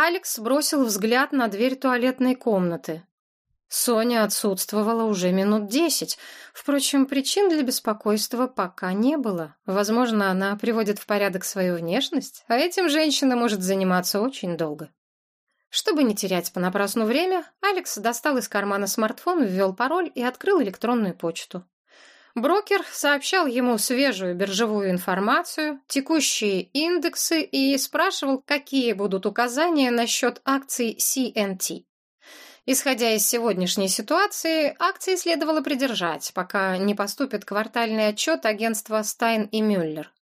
Алекс бросил взгляд на дверь туалетной комнаты. Соня отсутствовала уже минут десять. Впрочем, причин для беспокойства пока не было. Возможно, она приводит в порядок свою внешность, а этим женщина может заниматься очень долго. Чтобы не терять понапрасну время, Алекс достал из кармана смартфон, ввел пароль и открыл электронную почту. Брокер сообщал ему свежую биржевую информацию, текущие индексы и спрашивал, какие будут указания насчет акций CNT. Исходя из сегодняшней ситуации, акции следовало придержать, пока не поступит квартальный отчет агентства Стайн и Мюллер.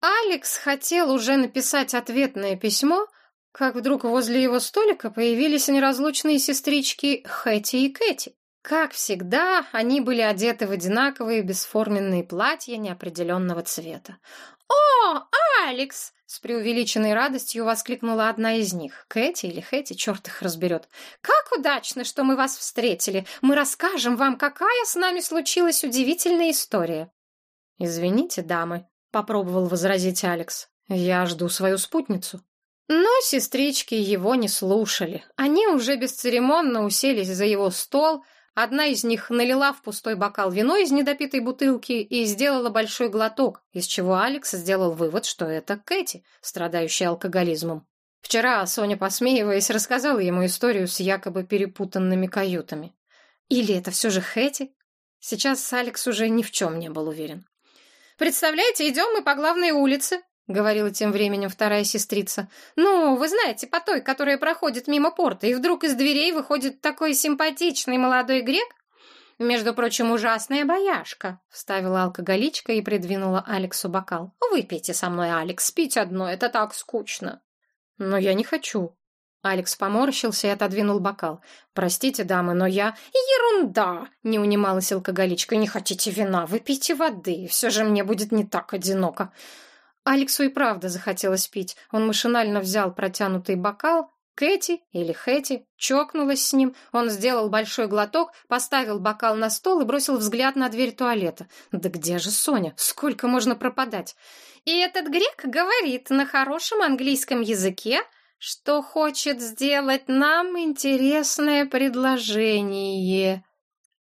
Алекс хотел уже написать ответное письмо, как вдруг возле его столика появились неразлучные сестрички Хэти и Кэти. Как всегда, они были одеты в одинаковые бесформенные платья неопределенного цвета. «О, Алекс!» — с преувеличенной радостью воскликнула одна из них. Кэти или Хэти, черт их разберет. «Как удачно, что мы вас встретили! Мы расскажем вам, какая с нами случилась удивительная история!» «Извините, дамы», — попробовал возразить Алекс. «Я жду свою спутницу». Но сестрички его не слушали. Они уже бесцеремонно уселись за его стол, Одна из них налила в пустой бокал вино из недопитой бутылки и сделала большой глоток, из чего Алекс сделал вывод, что это Кэти, страдающая алкоголизмом. Вчера Соня, посмеиваясь, рассказала ему историю с якобы перепутанными каютами. Или это все же Хэти? Сейчас Алекс уже ни в чем не был уверен. «Представляете, идем мы по главной улице», — говорила тем временем вторая сестрица. «Ну, вы знаете, по той, которая проходит мимо порта, и вдруг из дверей выходит такой симпатичный молодой грек?» «Между прочим, ужасная бояшка», — вставила алкоголичка и придвинула Алексу бокал. «Выпейте со мной, Алекс, пить одно, это так скучно». «Но я не хочу». Алекс поморщился и отодвинул бокал. «Простите, дамы, но я...» «Ерунда!» — не унималась алкоголичка. «Не хотите вина? Выпейте воды, все же мне будет не так одиноко». Алексу и правда захотелось пить. Он машинально взял протянутый бокал. Кэти или Хэти чокнулась с ним. Он сделал большой глоток, поставил бокал на стол и бросил взгляд на дверь туалета. «Да где же Соня? Сколько можно пропадать?» «И этот грек говорит на хорошем английском языке, что хочет сделать нам интересное предложение».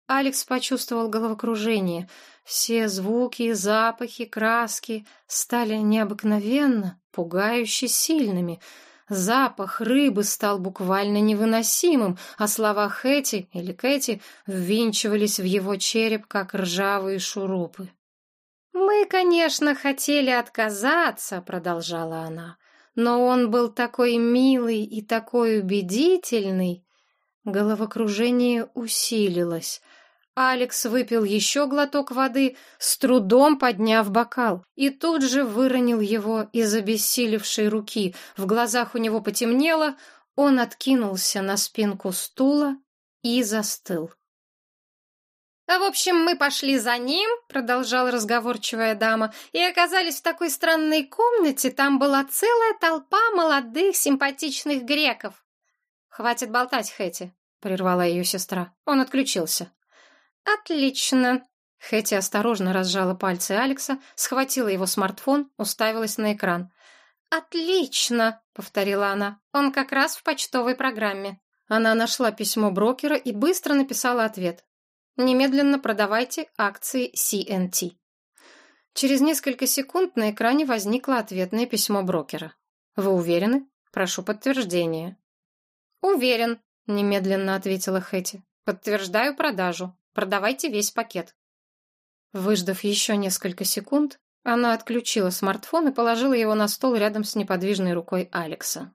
Алекс почувствовал головокружение. Все звуки, запахи, краски стали необыкновенно, пугающе сильными. Запах рыбы стал буквально невыносимым, а слова Хэти или Кэти ввинчивались в его череп, как ржавые шурупы. «Мы, конечно, хотели отказаться», — продолжала она, «но он был такой милый и такой убедительный». Головокружение усилилось — Алекс выпил еще глоток воды, с трудом подняв бокал, и тут же выронил его из обессилевшей руки. В глазах у него потемнело, он откинулся на спинку стула и застыл. «А в общем, мы пошли за ним», — продолжала разговорчивая дама, «и оказались в такой странной комнате, там была целая толпа молодых симпатичных греков». «Хватит болтать, Хэти», — прервала ее сестра. Он отключился. «Отлично!» Хэти осторожно разжала пальцы Алекса, схватила его смартфон, уставилась на экран. «Отлично!» — повторила она. «Он как раз в почтовой программе». Она нашла письмо брокера и быстро написала ответ. «Немедленно продавайте акции CNT». Через несколько секунд на экране возникло ответное письмо брокера. «Вы уверены? Прошу подтверждения». «Уверен», — немедленно ответила Хэти. «Подтверждаю продажу. Продавайте весь пакет. Выждав еще несколько секунд, она отключила смартфон и положила его на стол рядом с неподвижной рукой Алекса.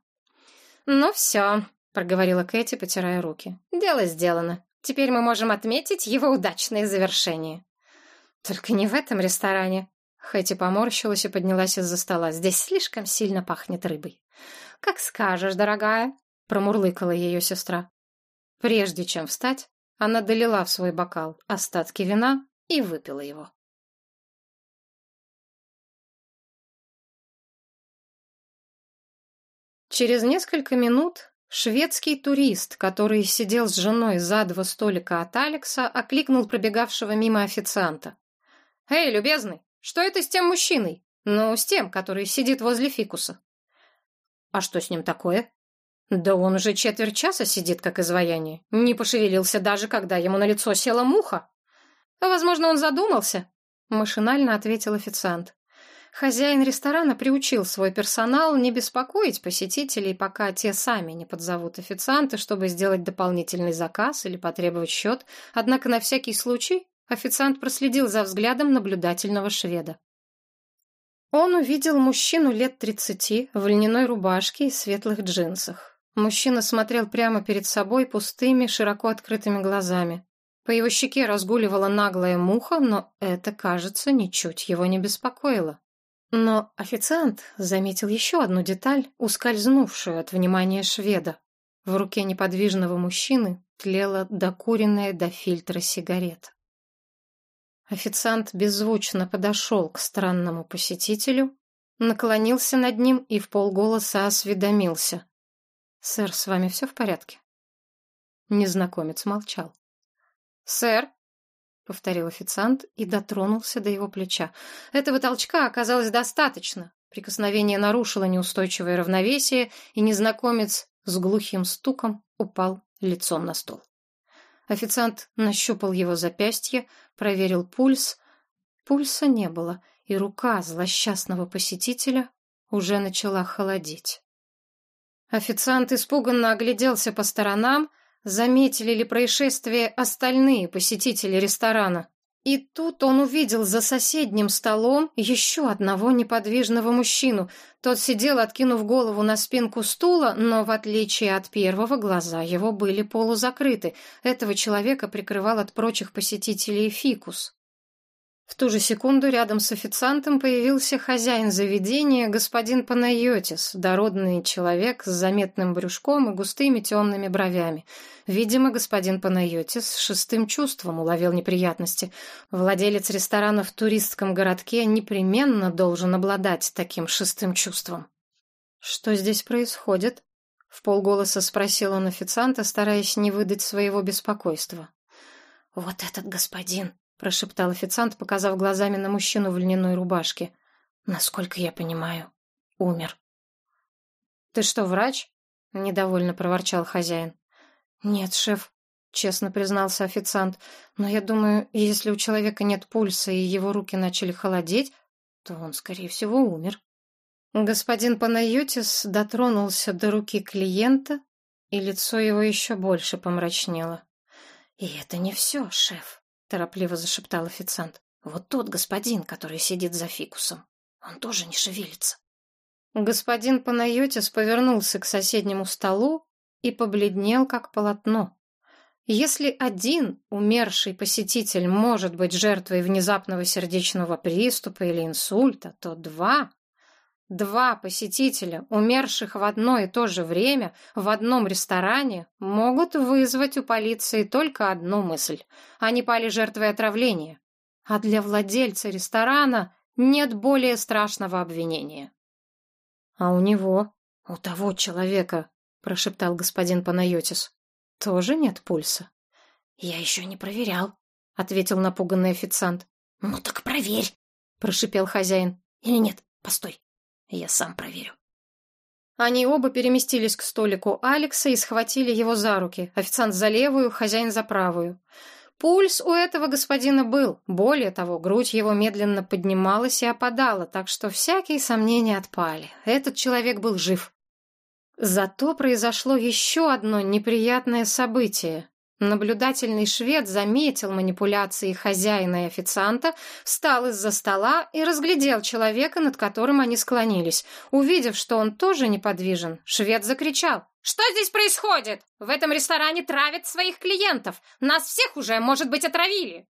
«Ну все», — проговорила Кэти, потирая руки. «Дело сделано. Теперь мы можем отметить его удачное завершение». «Только не в этом ресторане». Хэти поморщилась и поднялась из-за стола. «Здесь слишком сильно пахнет рыбой». «Как скажешь, дорогая», — промурлыкала ее сестра. Прежде чем встать, она долила в свой бокал остатки вина и выпила его. Через несколько минут шведский турист, который сидел с женой за два столика от Алекса, окликнул пробегавшего мимо официанта. «Эй, любезный, что это с тем мужчиной? Ну, с тем, который сидит возле фикуса». «А что с ним такое?» Да он уже четверть часа сидит, как изваяние. Не пошевелился даже, когда ему на лицо села муха. Возможно, он задумался, машинально ответил официант. Хозяин ресторана приучил свой персонал не беспокоить посетителей, пока те сами не подзовут официанта, чтобы сделать дополнительный заказ или потребовать счет, однако на всякий случай официант проследил за взглядом наблюдательного шведа. Он увидел мужчину лет тридцати в льняной рубашке и светлых джинсах. Мужчина смотрел прямо перед собой пустыми, широко открытыми глазами. По его щеке разгуливала наглая муха, но это, кажется, ничуть его не беспокоило. Но официант заметил еще одну деталь, ускользнувшую от внимания шведа. В руке неподвижного мужчины тлела докуренная до фильтра сигарета. Официант беззвучно подошел к странному посетителю, наклонился над ним и в полголоса осведомился. «Сэр, с вами все в порядке?» Незнакомец молчал. «Сэр, — повторил официант и дотронулся до его плеча. Этого толчка оказалось достаточно. Прикосновение нарушило неустойчивое равновесие, и незнакомец с глухим стуком упал лицом на стол. Официант нащупал его запястье, проверил пульс. Пульса не было, и рука злосчастного посетителя уже начала холодеть. Официант испуганно огляделся по сторонам, заметили ли происшествие остальные посетители ресторана. И тут он увидел за соседним столом еще одного неподвижного мужчину. Тот сидел, откинув голову на спинку стула, но, в отличие от первого, глаза его были полузакрыты. Этого человека прикрывал от прочих посетителей фикус. В ту же секунду рядом с официантом появился хозяин заведения, господин Панайотис, дородный человек с заметным брюшком и густыми темными бровями. Видимо, господин Панайотис шестым чувством уловил неприятности. Владелец ресторана в туристском городке непременно должен обладать таким шестым чувством. «Что здесь происходит?» — в полголоса спросил он официанта, стараясь не выдать своего беспокойства. «Вот этот господин!» Прошептал официант, показав глазами на мужчину в льняной рубашке. Насколько я понимаю, умер. Ты что, врач? недовольно проворчал хозяин. Нет, шеф, честно признался официант. Но я думаю, если у человека нет пульса и его руки начали холодеть, то он, скорее всего, умер. Господин Панайотис дотронулся до руки клиента, и лицо его еще больше помрачнело. И это не все, шеф торопливо зашептал официант. Вот тот господин, который сидит за фикусом. Он тоже не шевелится. Господин Панайотис повернулся к соседнему столу и побледнел, как полотно. Если один умерший посетитель может быть жертвой внезапного сердечного приступа или инсульта, то два Два посетителя, умерших в одно и то же время в одном ресторане, могут вызвать у полиции только одну мысль. Они пали жертвой отравления. А для владельца ресторана нет более страшного обвинения. А у него, у того человека, прошептал господин Панайотис, тоже нет пульса. Я еще не проверял, ответил напуганный официант. Ну так проверь, прошипел хозяин. Или нет, постой. Я сам проверю. Они оба переместились к столику Алекса и схватили его за руки. Официант за левую, хозяин за правую. Пульс у этого господина был. Более того, грудь его медленно поднималась и опадала, так что всякие сомнения отпали. Этот человек был жив. Зато произошло еще одно неприятное событие. Наблюдательный швед заметил манипуляции хозяина и официанта, встал из-за стола и разглядел человека, над которым они склонились. Увидев, что он тоже неподвижен, швед закричал. «Что здесь происходит? В этом ресторане травят своих клиентов. Нас всех уже, может быть, отравили».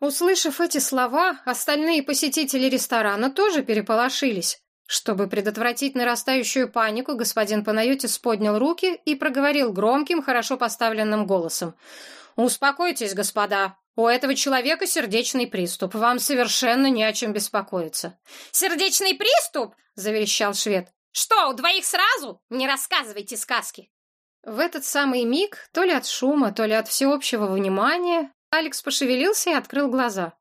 Услышав эти слова, остальные посетители ресторана тоже переполошились. Чтобы предотвратить нарастающую панику, господин Панайотис поднял руки и проговорил громким, хорошо поставленным голосом. «Успокойтесь, господа. У этого человека сердечный приступ. Вам совершенно не о чем беспокоиться». «Сердечный приступ?» — заверещал швед. «Что, у двоих сразу? Не рассказывайте сказки». В этот самый миг, то ли от шума, то ли от всеобщего внимания, Алекс пошевелился и открыл глаза.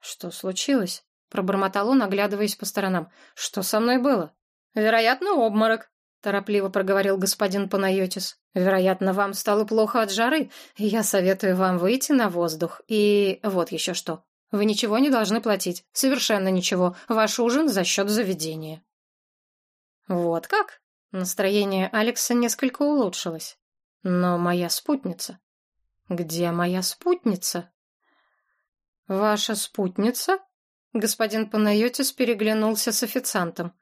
«Что случилось?» Пробормотал он, оглядываясь по сторонам. «Что со мной было?» «Вероятно, обморок», торопливо проговорил господин Панайотис. Вероятно, вам стало плохо от жары. Я советую вам выйти на воздух. И вот еще что. Вы ничего не должны платить. Совершенно ничего. Ваш ужин за счет заведения. Вот как? Настроение Алекса несколько улучшилось. Но моя спутница... Где моя спутница? Ваша спутница? Господин Панайотис переглянулся с официантом.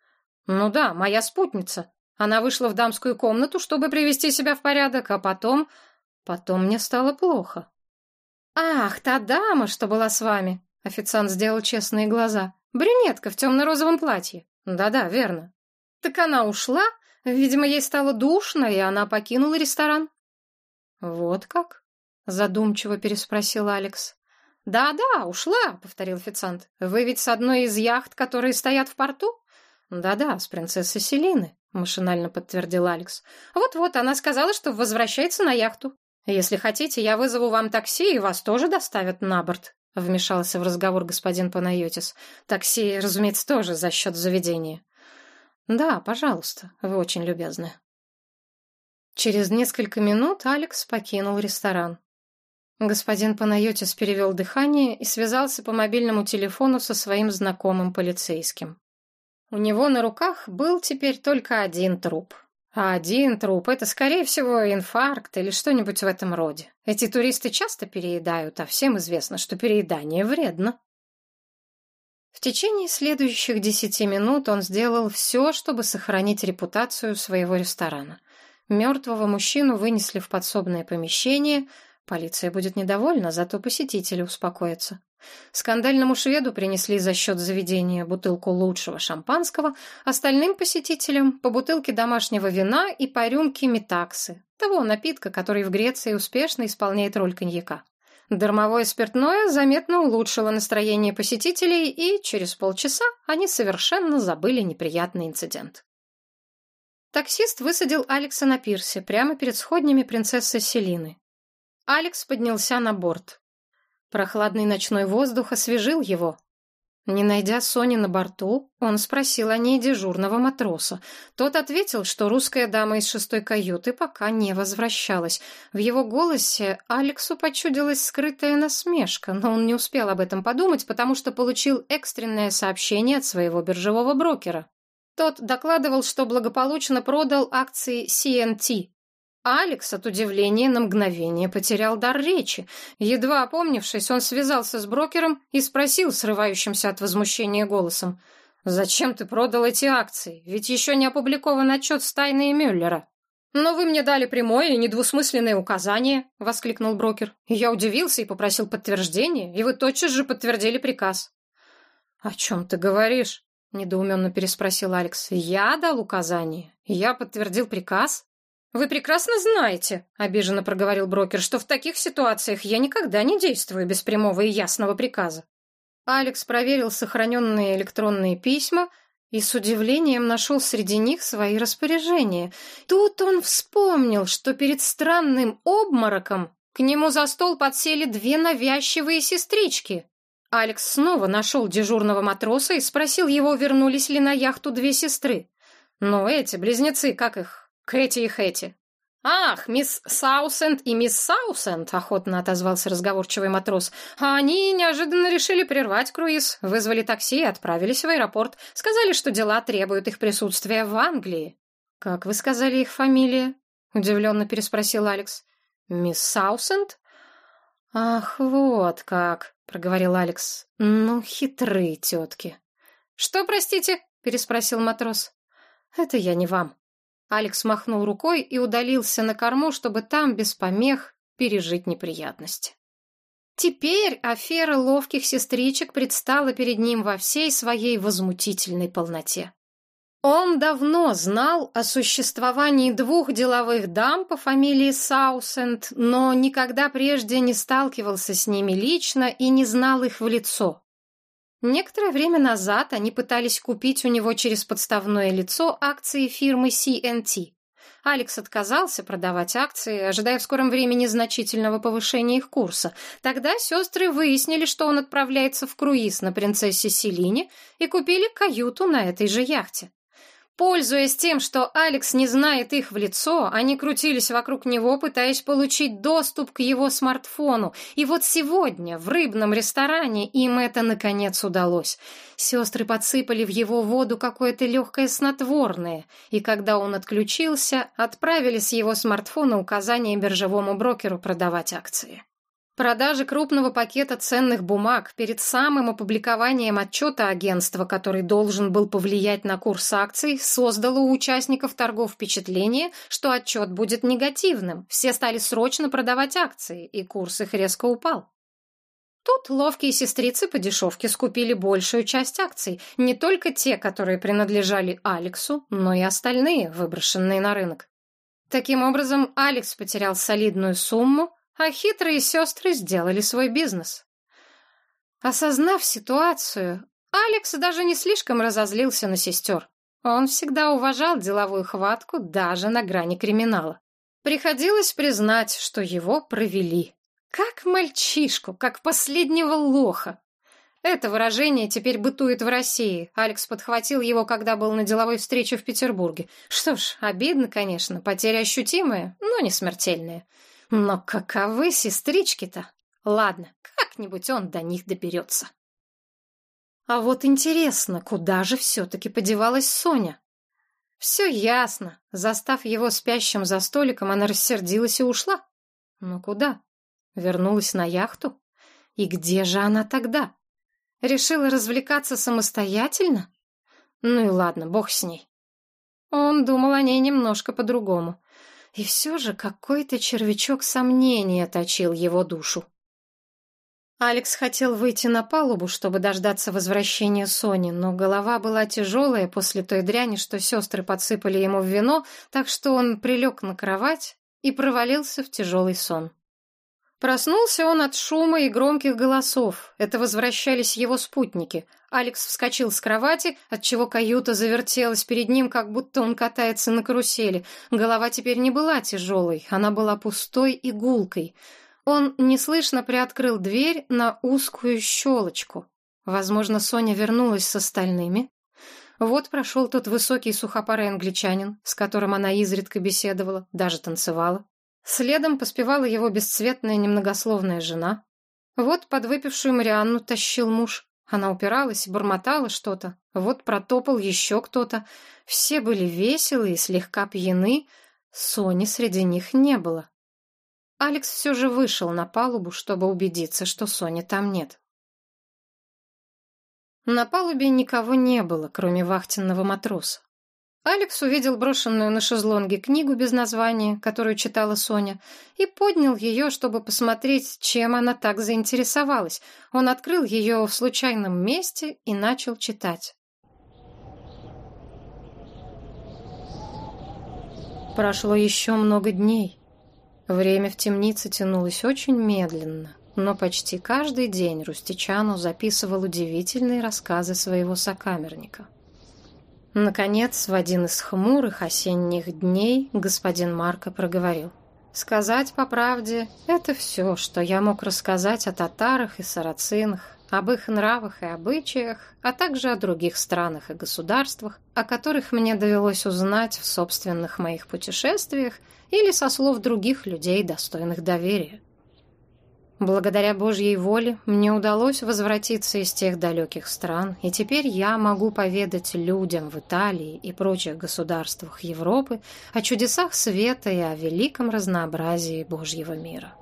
Ну да, моя спутница. Она вышла в дамскую комнату, чтобы привести себя в порядок, а потом... Потом мне стало плохо. «Ах, та дама, что была с вами!» Официант сделал честные глаза. «Брюнетка в темно-розовом платье». «Да-да, верно». «Так она ушла? Видимо, ей стало душно, и она покинула ресторан». «Вот как?» — задумчиво переспросил Алекс. «Да-да, ушла», — повторил официант. «Вы ведь с одной из яхт, которые стоят в порту?» «Да-да, с принцессой Селины», — машинально подтвердил Алекс. «Вот-вот, она сказала, что возвращается на яхту. Если хотите, я вызову вам такси, и вас тоже доставят на борт», — вмешался в разговор господин Панайотис. «Такси, разумеется, тоже за счет заведения». «Да, пожалуйста, вы очень любезны». Через несколько минут Алекс покинул ресторан. Господин Панайотис перевел дыхание и связался по мобильному телефону со своим знакомым полицейским. У него на руках был теперь только один труп. А один труп — это, скорее всего, инфаркт или что-нибудь в этом роде. Эти туристы часто переедают, а всем известно, что переедание вредно. В течение следующих десяти минут он сделал все, чтобы сохранить репутацию своего ресторана. Мертвого мужчину вынесли в подсобное помещение. Полиция будет недовольна, зато посетители успокоятся. Скандальному шведу принесли за счет заведения бутылку лучшего шампанского, остальным посетителям по бутылке домашнего вина и по рюмке метаксы, того напитка, который в Греции успешно исполняет роль коньяка. Дармовое спиртное заметно улучшило настроение посетителей, и через полчаса они совершенно забыли неприятный инцидент. Таксист высадил Алекса на пирсе, прямо перед сходнями принцессы Селины. Алекс поднялся на борт. Прохладный ночной воздух освежил его. Не найдя Сони на борту, он спросил о ней дежурного матроса. Тот ответил, что русская дама из шестой каюты пока не возвращалась. В его голосе Алексу почудилась скрытая насмешка, но он не успел об этом подумать, потому что получил экстренное сообщение от своего биржевого брокера. Тот докладывал, что благополучно продал акции CNT, Алекс от удивления на мгновение потерял дар речи. Едва опомнившись, он связался с брокером и спросил срывающимся от возмущения голосом. «Зачем ты продал эти акции? Ведь еще не опубликован отчет Стайна и Мюллера». «Но вы мне дали прямое и недвусмысленное указание», — воскликнул брокер. Я удивился и попросил подтверждения, и вы тотчас же подтвердили приказ. «О чем ты говоришь?» — недоуменно переспросил Алекс. «Я дал указание? Я подтвердил приказ?» «Вы прекрасно знаете», — обиженно проговорил брокер, «что в таких ситуациях я никогда не действую без прямого и ясного приказа». Алекс проверил сохраненные электронные письма и с удивлением нашел среди них свои распоряжения. Тут он вспомнил, что перед странным обмороком к нему за стол подсели две навязчивые сестрички. Алекс снова нашел дежурного матроса и спросил его, вернулись ли на яхту две сестры. Ну эти близнецы, как их, Кэти и Хэти. «Ах, мисс Саусенд и мисс Саусенд», — охотно отозвался разговорчивый матрос. «А они неожиданно решили прервать круиз, вызвали такси и отправились в аэропорт. Сказали, что дела требуют их присутствия в Англии». «Как вы сказали их фамилия?» — удивленно переспросил Алекс. «Мисс Саусенд?» «Ах, вот как», — проговорил Алекс. «Ну, хитрые тетки». «Что, простите?» — переспросил матрос. «Это я не вам», Алекс махнул рукой и удалился на корму, чтобы там, без помех, пережить неприятности. Теперь афера ловких сестричек предстала перед ним во всей своей возмутительной полноте. Он давно знал о существовании двух деловых дам по фамилии Саусенд, но никогда прежде не сталкивался с ними лично и не знал их в лицо. Некоторое время назад они пытались купить у него через подставное лицо акции фирмы CNT. Алекс отказался продавать акции, ожидая в скором времени значительного повышения их курса. Тогда сестры выяснили, что он отправляется в круиз на принцессе Селине и купили каюту на этой же яхте. Пользуясь тем, что Алекс не знает их в лицо, они крутились вокруг него, пытаясь получить доступ к его смартфону. И вот сегодня в рыбном ресторане им это наконец удалось. Сестры подсыпали в его воду какое-то легкое снотворное, и когда он отключился, отправили с его смартфона указание биржевому брокеру продавать акции. Продажи крупного пакета ценных бумаг перед самым опубликованием отчета агентства, который должен был повлиять на курс акций, создало у участников торгов впечатление, что отчет будет негативным. Все стали срочно продавать акции, и курс их резко упал. Тут ловкие сестрицы по дешевке скупили большую часть акций, не только те, которые принадлежали Алексу, но и остальные, выброшенные на рынок. Таким образом, Алекс потерял солидную сумму, а хитрые сестры сделали свой бизнес. Осознав ситуацию, Алекс даже не слишком разозлился на сестер. Он всегда уважал деловую хватку даже на грани криминала. Приходилось признать, что его провели. Как мальчишку, как последнего лоха. Это выражение теперь бытует в России. Алекс подхватил его, когда был на деловой встрече в Петербурге. Что ж, обидно, конечно, потеря ощутимая, но не смертельная. Но каковы сестрички-то? Ладно, как-нибудь он до них доберется. А вот интересно, куда же все-таки подевалась Соня? Все ясно. Застав его спящим за столиком, она рассердилась и ушла. Но куда? Вернулась на яхту? И где же она тогда? Решила развлекаться самостоятельно? Ну и ладно, бог с ней. Он думал о ней немножко по-другому. И все же какой-то червячок сомнения точил его душу. Алекс хотел выйти на палубу, чтобы дождаться возвращения Сони, но голова была тяжелая после той дряни, что сестры подсыпали ему в вино, так что он прилег на кровать и провалился в тяжелый сон. Проснулся он от шума и громких голосов. Это возвращались его спутники. Алекс вскочил с кровати, отчего каюта завертелась перед ним, как будто он катается на карусели. Голова теперь не была тяжелой, она была пустой и гулкой. Он неслышно приоткрыл дверь на узкую щелочку. Возможно, Соня вернулась с остальными. Вот прошел тот высокий сухопарый англичанин, с которым она изредка беседовала, даже танцевала. Следом поспевала его бесцветная немногословная жена. Вот подвыпившую Марианну тащил муж. Она упиралась и бормотала что-то. Вот протопал еще кто-то. Все были веселы и слегка пьяны. Сони среди них не было. Алекс все же вышел на палубу, чтобы убедиться, что Сони там нет. На палубе никого не было, кроме вахтенного матроса. Алекс увидел брошенную на шезлонге книгу без названия, которую читала Соня, и поднял ее, чтобы посмотреть, чем она так заинтересовалась. Он открыл ее в случайном месте и начал читать. Прошло еще много дней. Время в темнице тянулось очень медленно, но почти каждый день Рустичану записывал удивительные рассказы своего сокамерника. Наконец, в один из хмурых осенних дней господин Марко проговорил. «Сказать по правде, это все, что я мог рассказать о татарах и сарацинах, об их нравах и обычаях, а также о других странах и государствах, о которых мне довелось узнать в собственных моих путешествиях или со слов других людей, достойных доверия. Благодаря Божьей воле мне удалось возвратиться из тех далеких стран, и теперь я могу поведать людям в Италии и прочих государствах Европы о чудесах света и о великом разнообразии Божьего мира.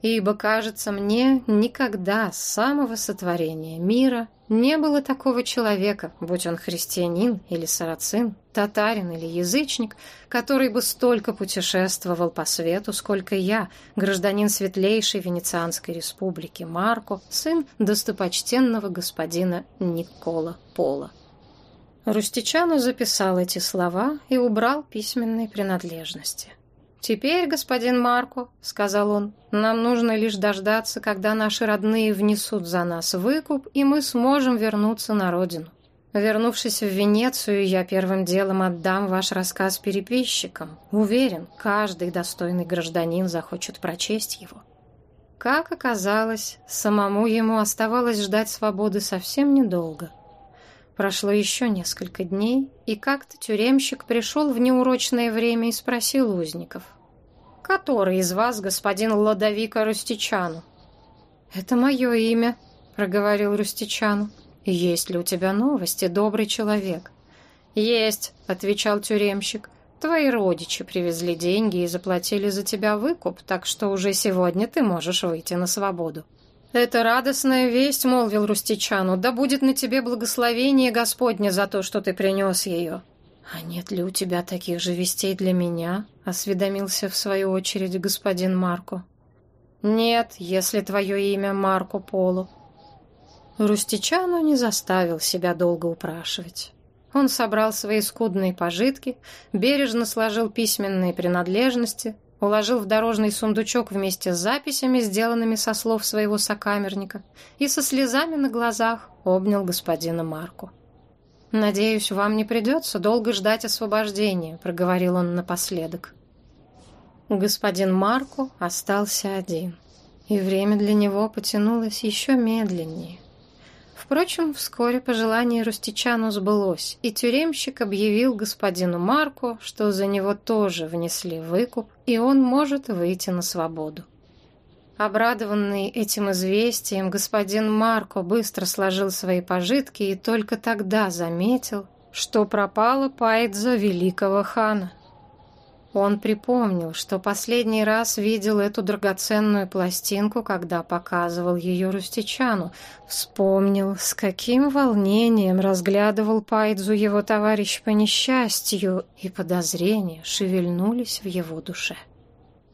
Ибо, кажется мне, никогда с самого сотворения мира не было такого человека, будь он христианин или сарацин, татарин или язычник, который бы столько путешествовал по свету, сколько я, гражданин светлейшей Венецианской республики Марко, сын достопочтенного господина Никола Пола. Рустичану записал эти слова и убрал письменные принадлежности. «Теперь, господин Марко, — сказал он, — нам нужно лишь дождаться, когда наши родные внесут за нас выкуп, и мы сможем вернуться на родину. Вернувшись в Венецию, я первым делом отдам ваш рассказ переписчикам. Уверен, каждый достойный гражданин захочет прочесть его». Как оказалось, самому ему оставалось ждать свободы совсем недолго. Прошло еще несколько дней, и как-то тюремщик пришел в неурочное время и спросил узников. «Который из вас господин Ладовика Рустичану?» «Это мое имя», — проговорил Рустичану. «Есть ли у тебя новости, добрый человек?» «Есть», — отвечал тюремщик. «Твои родичи привезли деньги и заплатили за тебя выкуп, так что уже сегодня ты можешь выйти на свободу». «Это радостная весть», — молвил Рустичану, — «да будет на тебе благословение Господне за то, что ты принес ее». «А нет ли у тебя таких же вестей для меня?» — осведомился в свою очередь господин Марко. «Нет, если твое имя Марко Поло». Рустичану не заставил себя долго упрашивать. Он собрал свои скудные пожитки, бережно сложил письменные принадлежности, уложил в дорожный сундучок вместе с записями, сделанными со слов своего сокамерника, и со слезами на глазах обнял господина Марку. «Надеюсь, вам не придется долго ждать освобождения», — проговорил он напоследок. Господин Марку остался один, и время для него потянулось еще медленнее. Впрочем, вскоре пожелание Рустичану сбылось, и тюремщик объявил господину Марку, что за него тоже внесли выкуп, и он может выйти на свободу. Обрадованный этим известием, господин Марко быстро сложил свои пожитки и только тогда заметил, что пропала пайдза великого хана. Он припомнил, что последний раз видел эту драгоценную пластинку, когда показывал ее Рустичану. Вспомнил, с каким волнением разглядывал Пайдзу его товарищ по несчастью, и подозрения шевельнулись в его душе.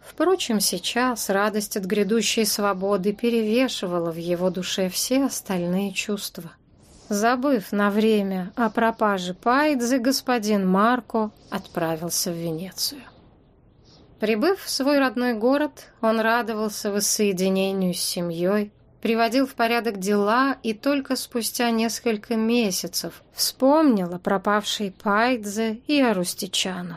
Впрочем, сейчас радость от грядущей свободы перевешивала в его душе все остальные чувства. Забыв на время о пропаже Пайдзы, господин Марко отправился в Венецию. Прибыв в свой родной город, он радовался воссоединению с семьей, приводил в порядок дела и только спустя несколько месяцев вспомнил о пропавшей Пайдзе и о Рустичану.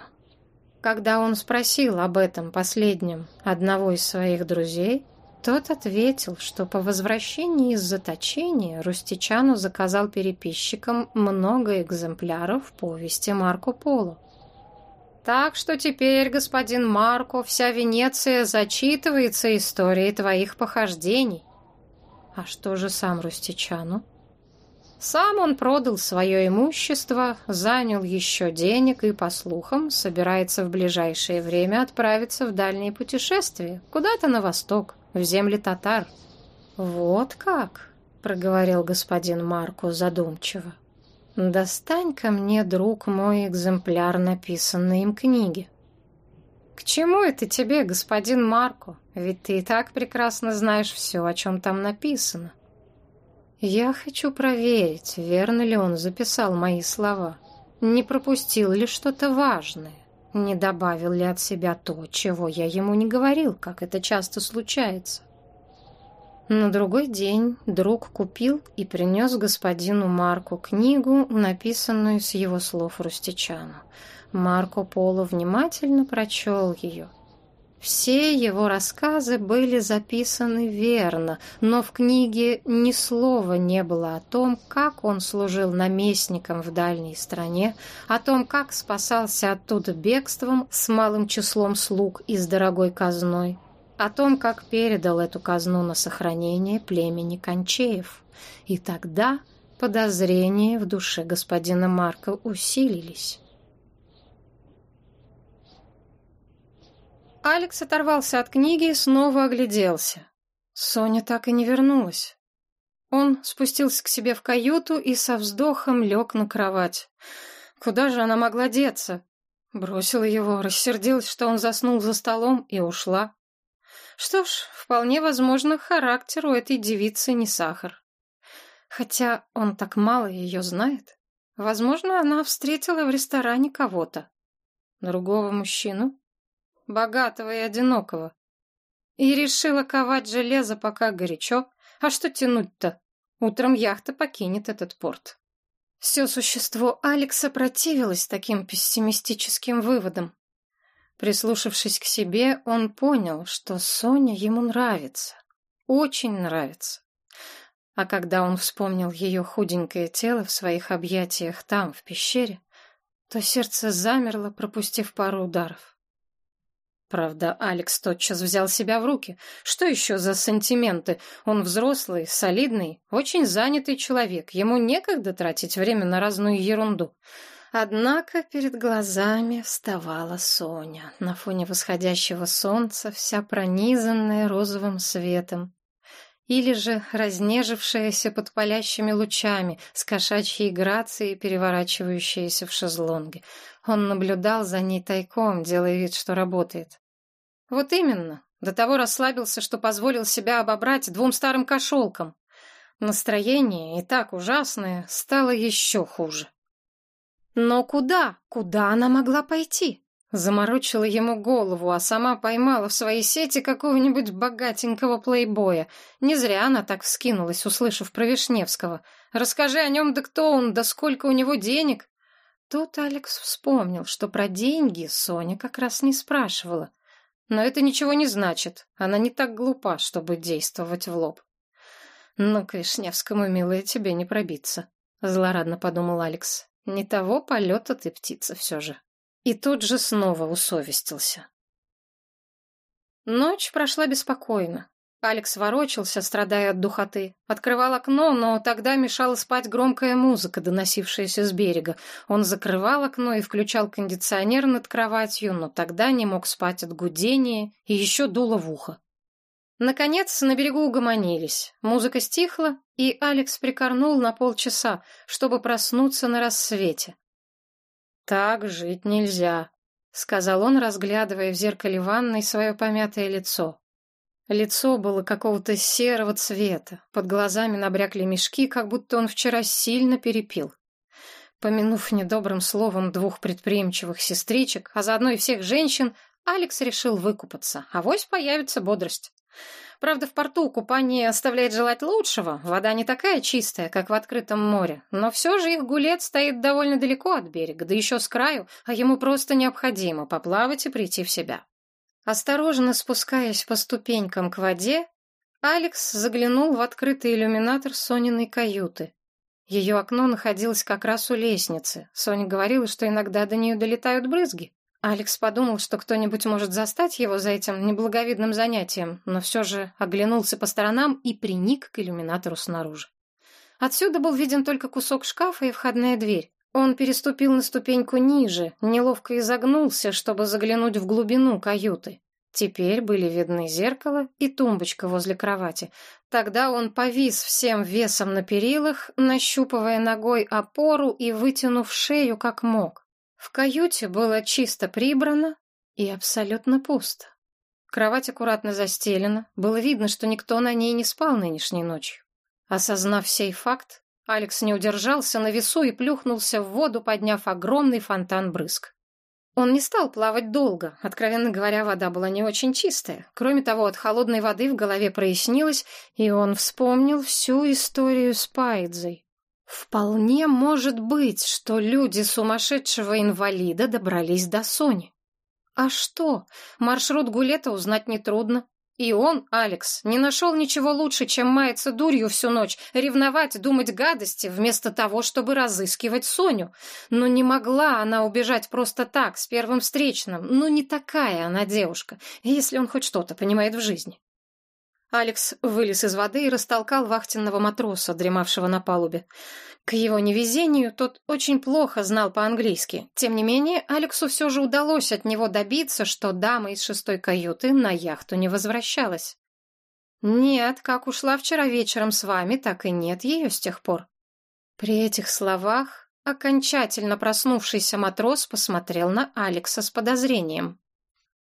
Когда он спросил об этом последнем одного из своих друзей, тот ответил, что по возвращении из заточения Рустичану заказал переписчикам много экземпляров повести Марко Поло. Так что теперь, господин Марко, вся Венеция зачитывается историей твоих похождений. А что же сам Рустичану? Сам он продал свое имущество, занял еще денег и, по слухам, собирается в ближайшее время отправиться в дальние путешествия, куда-то на восток в земли татар. Вот как, проговорил господин Марко задумчиво. достань ко мне, друг мой, экземпляр написанной им книги. К чему это тебе, господин Марко? Ведь ты и так прекрасно знаешь все, о чем там написано. Я хочу проверить, верно ли он записал мои слова. Не пропустил ли что-то важное? Не добавил ли от себя то, чего я ему не говорил, как это часто случается? На другой день друг купил и принес господину Марку книгу, написанную с его слов Рустичану. Марко Поло внимательно прочел ее. Все его рассказы были записаны верно, но в книге ни слова не было о том, как он служил наместником в дальней стране, о том, как спасался оттуда бегством с малым числом слуг и с дорогой казной, о том, как передал эту казну на сохранение племени Кончеев. И тогда подозрения в душе господина Марка усилились. Алекс оторвался от книги и снова огляделся. Соня так и не вернулась. Он спустился к себе в каюту и со вздохом лег на кровать. Куда же она могла деться? Бросила его, рассердилась, что он заснул за столом и ушла. Что ж, вполне возможно, характер у этой девицы не сахар. Хотя он так мало ее знает. Возможно, она встретила в ресторане кого-то. Другого мужчину? Богатого и одинокого. И решила ковать железо, пока горячо. А что тянуть-то? Утром яхта покинет этот порт. Все существо Алекса противилось таким пессимистическим выводам. Прислушавшись к себе, он понял, что Соня ему нравится. Очень нравится. А когда он вспомнил ее худенькое тело в своих объятиях там, в пещере, то сердце замерло, пропустив пару ударов. Правда, Алекс тотчас взял себя в руки. Что еще за сантименты? Он взрослый, солидный, очень занятый человек. Ему некогда тратить время на разную ерунду. Однако перед глазами вставала Соня, на фоне восходящего солнца, вся пронизанная розовым светом. Или же разнежившаяся под палящими лучами, с кошачьей грацией, переворачивающаяся в шезлонге. Он наблюдал за ней тайком, делая вид, что работает. Вот именно, до того расслабился, что позволил себя обобрать двум старым кошелкам. Настроение, и так ужасное, стало еще хуже. Но куда? Куда она могла пойти? Заморочила ему голову, а сама поймала в своей сети какого-нибудь богатенького плейбоя. Не зря она так вскинулась, услышав про Вишневского. «Расскажи о нем, да кто он, да сколько у него денег!» Тут Алекс вспомнил, что про деньги Соня как раз не спрашивала. Но это ничего не значит. Она не так глупа, чтобы действовать в лоб. «Ну, к Вишневскому, милая, тебе не пробиться», — злорадно подумал Алекс. Не того полета ты, птица, все же. И тут же снова усовестился. Ночь прошла беспокойно. Алекс ворочался, страдая от духоты. Открывал окно, но тогда мешала спать громкая музыка, доносившаяся с берега. Он закрывал окно и включал кондиционер над кроватью, но тогда не мог спать от гудения и еще дуло в ухо. Наконец, на берегу угомонились. Музыка стихла, и Алекс прикорнул на полчаса, чтобы проснуться на рассвете. «Так жить нельзя», — сказал он, разглядывая в зеркале ванной свое помятое лицо. Лицо было какого-то серого цвета, под глазами набрякли мешки, как будто он вчера сильно перепил. Помянув недобрым словом двух предприимчивых сестричек, а заодно и всех женщин, Алекс решил выкупаться, а вось появится бодрость. Правда, в порту купание оставляет желать лучшего, вода не такая чистая, как в открытом море, но все же их гулет стоит довольно далеко от берега, да еще с краю, а ему просто необходимо поплавать и прийти в себя. Осторожно спускаясь по ступенькам к воде, Алекс заглянул в открытый иллюминатор Сониной каюты. Ее окно находилось как раз у лестницы. Соня говорила, что иногда до нее долетают брызги. Алекс подумал, что кто-нибудь может застать его за этим неблаговидным занятием, но все же оглянулся по сторонам и приник к иллюминатору снаружи. Отсюда был виден только кусок шкафа и входная дверь. Он переступил на ступеньку ниже, неловко изогнулся, чтобы заглянуть в глубину каюты. Теперь были видны зеркало и тумбочка возле кровати. Тогда он повис всем весом на перилах, нащупывая ногой опору и вытянув шею как мог. В каюте было чисто прибрано и абсолютно пусто. Кровать аккуратно застелена, было видно, что никто на ней не спал нынешней ночью. Осознав сей факт, Алекс не удержался на весу и плюхнулся в воду, подняв огромный фонтан брызг. Он не стал плавать долго, откровенно говоря, вода была не очень чистая. Кроме того, от холодной воды в голове прояснилось, и он вспомнил всю историю с Пайдзой. Вполне может быть, что люди сумасшедшего инвалида добрались до Сони. А что? Маршрут Гулета узнать нетрудно. И он, Алекс, не нашел ничего лучше, чем маяться дурью всю ночь, ревновать, думать гадости, вместо того, чтобы разыскивать Соню. Но не могла она убежать просто так, с первым встречным. Ну, не такая она девушка, если он хоть что-то понимает в жизни. Алекс вылез из воды и растолкал вахтенного матроса, дремавшего на палубе. К его невезению, тот очень плохо знал по-английски. Тем не менее, Алексу все же удалось от него добиться, что дама из шестой каюты на яхту не возвращалась. «Нет, как ушла вчера вечером с вами, так и нет ее с тех пор». При этих словах окончательно проснувшийся матрос посмотрел на Алекса с подозрением.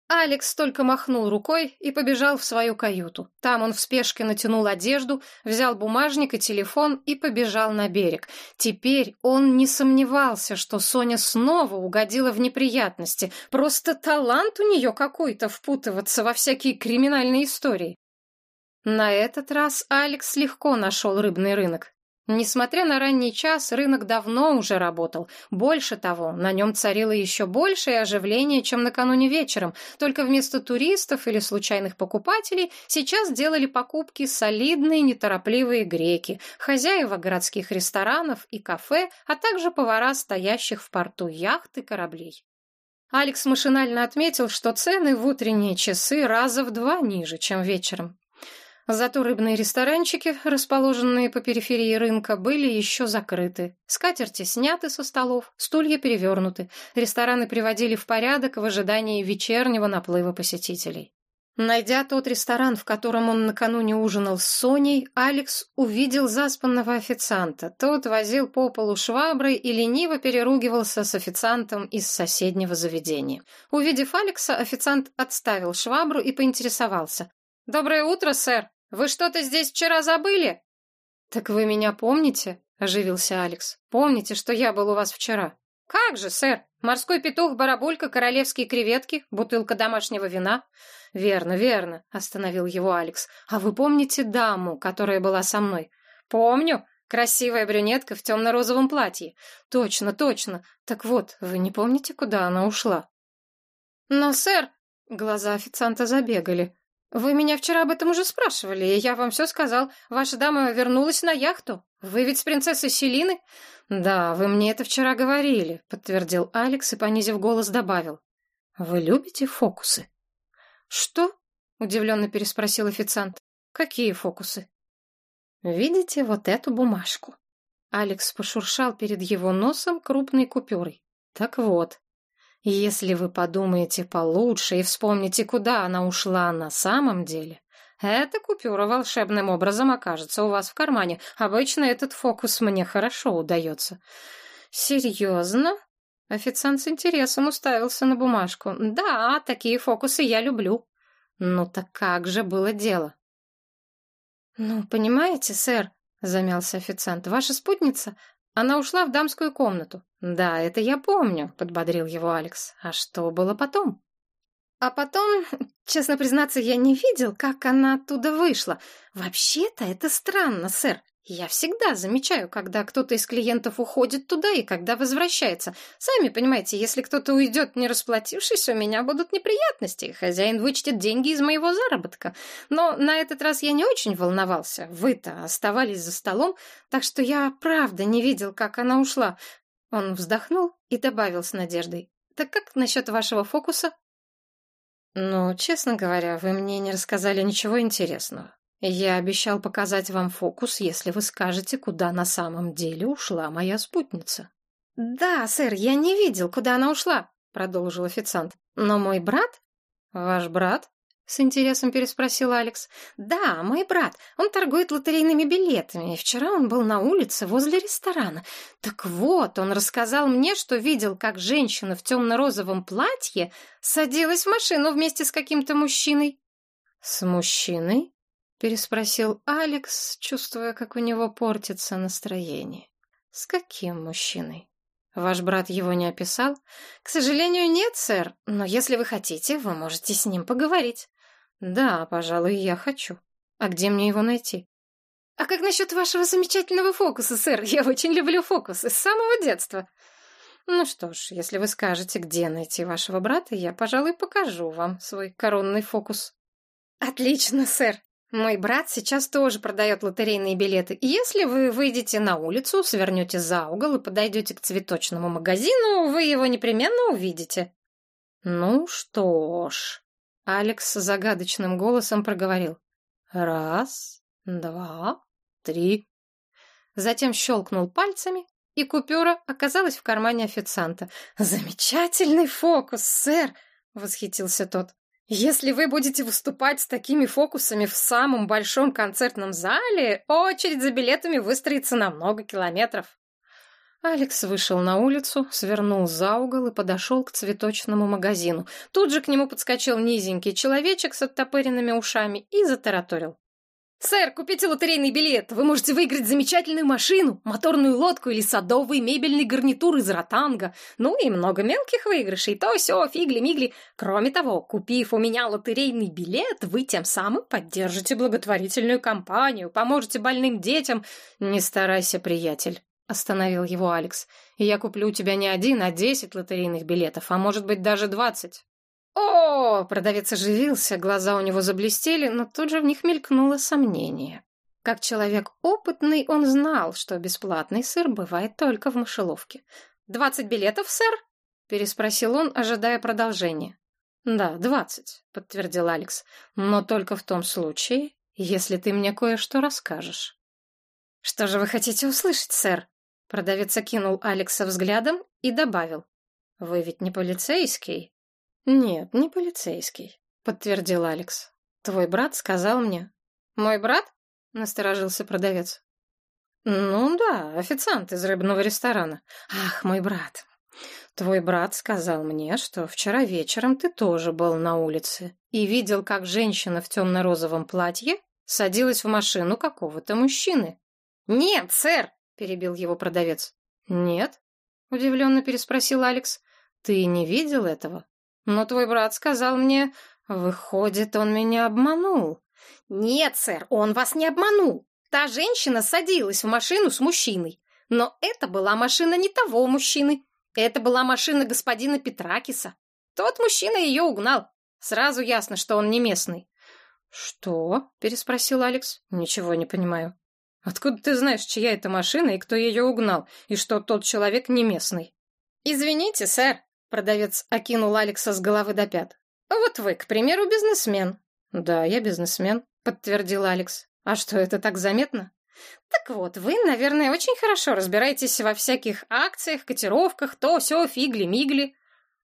Алекс только махнул рукой и побежал в свою каюту. Там он в спешке натянул одежду, взял бумажник и телефон и побежал на берег. Теперь он не сомневался, что Соня снова угодила в неприятности. Просто талант у нее какой-то впутываться во всякие криминальные истории. На этот раз Алекс легко нашел рыбный рынок. Несмотря на ранний час, рынок давно уже работал. Больше того, на нем царило еще большее оживление, чем накануне вечером. Только вместо туристов или случайных покупателей сейчас делали покупки солидные, неторопливые греки, хозяева городских ресторанов и кафе, а также повара стоящих в порту яхт и кораблей. Алекс машинально отметил, что цены в утренние часы раза в два ниже, чем вечером. Зато рыбные ресторанчики, расположенные по периферии рынка, были еще закрыты. Скатерти сняты со столов, стулья перевернуты. Рестораны приводили в порядок в ожидании вечернего наплыва посетителей. Найдя тот ресторан, в котором он накануне ужинал с Соней, Алекс увидел заспанного официанта. Тот возил по полу шваброй и лениво переругивался с официантом из соседнего заведения. Увидев Алекса, официант отставил швабру и поинтересовался. «Доброе утро, сэр!» Вы что-то здесь вчера забыли? Так вы меня помните? оживился Алекс. Помните, что я был у вас вчера? Как же, сэр? Морской петух, барабулька, королевские креветки, бутылка домашнего вина. Верно, верно, остановил его Алекс. А вы помните даму, которая была со мной? Помню. Красивая брюнетка в темно-розовом платье. Точно, точно. Так вот, вы не помните, куда она ушла? Но, сэр, глаза официанта забегали. «Вы меня вчера об этом уже спрашивали, и я вам все сказал. Ваша дама вернулась на яхту. Вы ведь с принцессой Селины?» «Да, вы мне это вчера говорили», — подтвердил Алекс и, понизив голос, добавил. «Вы любите фокусы?» «Что?» — удивленно переспросил официант. «Какие фокусы?» «Видите вот эту бумажку?» Алекс пошуршал перед его носом крупной купюрой. «Так вот, если вы подумаете получше и вспомните, куда она ушла на самом деле, эта купюра волшебным образом окажется у вас в кармане. Обычно этот фокус мне хорошо удается. Серьезно? Официант с интересом уставился на бумажку. Да, такие фокусы я люблю. Ну так как же было дело? Ну, понимаете, сэр, замялся официант, ваша спутница она ушла в дамскую комнату. Да, это я помню, подбодрил его Алекс. А что было потом? А потом, честно признаться, я не видел, как она оттуда вышла. Вообще-то это странно, сэр. Я всегда замечаю, когда кто-то из клиентов уходит туда и когда возвращается. Сами понимаете, если кто-то уйдет, не расплатившись, у меня будут неприятности. Хозяин вычтет деньги из моего заработка. Но на этот раз я не очень волновался. Вы-то оставались за столом, так что я правда не видел, как она ушла. Он вздохнул и добавил с надеждой. Так как насчет вашего фокуса? Ну, честно говоря, вы мне не рассказали ничего интересного. Я обещал показать вам фокус, если вы скажете, куда на самом деле ушла моя спутница. Да, сэр, я не видел, куда она ушла, продолжил официант. Но мой брат? Ваш брат? С интересом переспросил Алекс. Да, мой брат. Он торгует лотерейными билетами. Вчера он был на улице возле ресторана. Так вот, он рассказал мне, что видел, как женщина в темно-розовом платье садилась в машину вместе с каким-то мужчиной. С мужчиной? Переспросил Алекс, чувствуя, как у него портится настроение. С каким мужчиной? Ваш брат его не описал? К сожалению, нет, сэр, но если вы хотите, вы можете с ним поговорить. Да, пожалуй, я хочу. А где мне его найти? А как насчет вашего замечательного фокуса, сэр? Я очень люблю фокусы с самого детства. Ну что ж, если вы скажете, где найти вашего брата, я, пожалуй, покажу вам свой коронный фокус. Отлично, сэр. Мой брат сейчас тоже продает лотерейные билеты. если вы выйдете на улицу, свернете за угол и подойдете к цветочному магазину, вы его непременно увидите. Ну что ж, Алекс загадочным голосом проговорил. Раз, два, три. Затем щелкнул пальцами, и купюра оказалась в кармане официанта. «Замечательный фокус, сэр!» — восхитился тот. Если вы будете выступать с такими фокусами в самом большом концертном зале, очередь за билетами выстроится на много километров. Алекс вышел на улицу, свернул за угол и подошел к цветочному магазину. Тут же к нему подскочил низенький человечек с оттопыренными ушами и затараторил. «Сэр, купите лотерейный билет. Вы можете выиграть замечательную машину, моторную лодку или садовый мебельный гарнитур из ротанга. Ну и много мелких выигрышей. То все, фигли-мигли. Кроме того, купив у меня лотерейный билет, вы тем самым поддержите благотворительную кампанию, поможете больным детям. Не старайся, приятель. Остановил его Алекс. «Я куплю у тебя не один, а десять лотерейных билетов, а может быть даже двадцать. «О!» — продавец оживился, глаза у него заблестели, но тут же в них мелькнуло сомнение. Как человек опытный, он знал, что бесплатный сыр бывает только в мышеловке. «Двадцать билетов, сэр?» — переспросил он, ожидая продолжения. «Да, двадцать», — подтвердил Алекс, «но только в том случае, если ты мне кое-что расскажешь». «Что же вы хотите услышать, сэр?» Продавец окинул Алекса взглядом и добавил. «Вы ведь не полицейский?» «Нет, не полицейский», — подтвердил Алекс. «Твой брат сказал мне». «Мой брат?» — насторожился продавец. «Ну да, официант из рыбного ресторана. Ах, мой брат. Твой брат сказал мне, что вчера вечером ты тоже был на улице и видел, как женщина в темно-розовом платье садилась в машину какого-то мужчины». «Нет, сэр!» — перебил его продавец. «Нет?» — удивленно переспросил Алекс. «Ты не видел этого?» Но твой брат сказал мне, выходит, он меня обманул. Нет, сэр, он вас не обманул. Та женщина садилась в машину с мужчиной. Но это была машина не того мужчины. Это была машина господина Петракиса. Тот мужчина ее угнал. Сразу ясно, что он не местный. «Что?» — переспросил Алекс. «Ничего не понимаю. Откуда ты знаешь, чья это машина и кто ее угнал, и что тот человек не местный?» «Извините, сэр, Продавец окинул Алекса с головы до пят. «Вот вы, к примеру, бизнесмен». «Да, я бизнесмен», — подтвердил Алекс. «А что, это так заметно?» «Так вот, вы, наверное, очень хорошо разбираетесь во всяких акциях, котировках, то, все, фигли-мигли».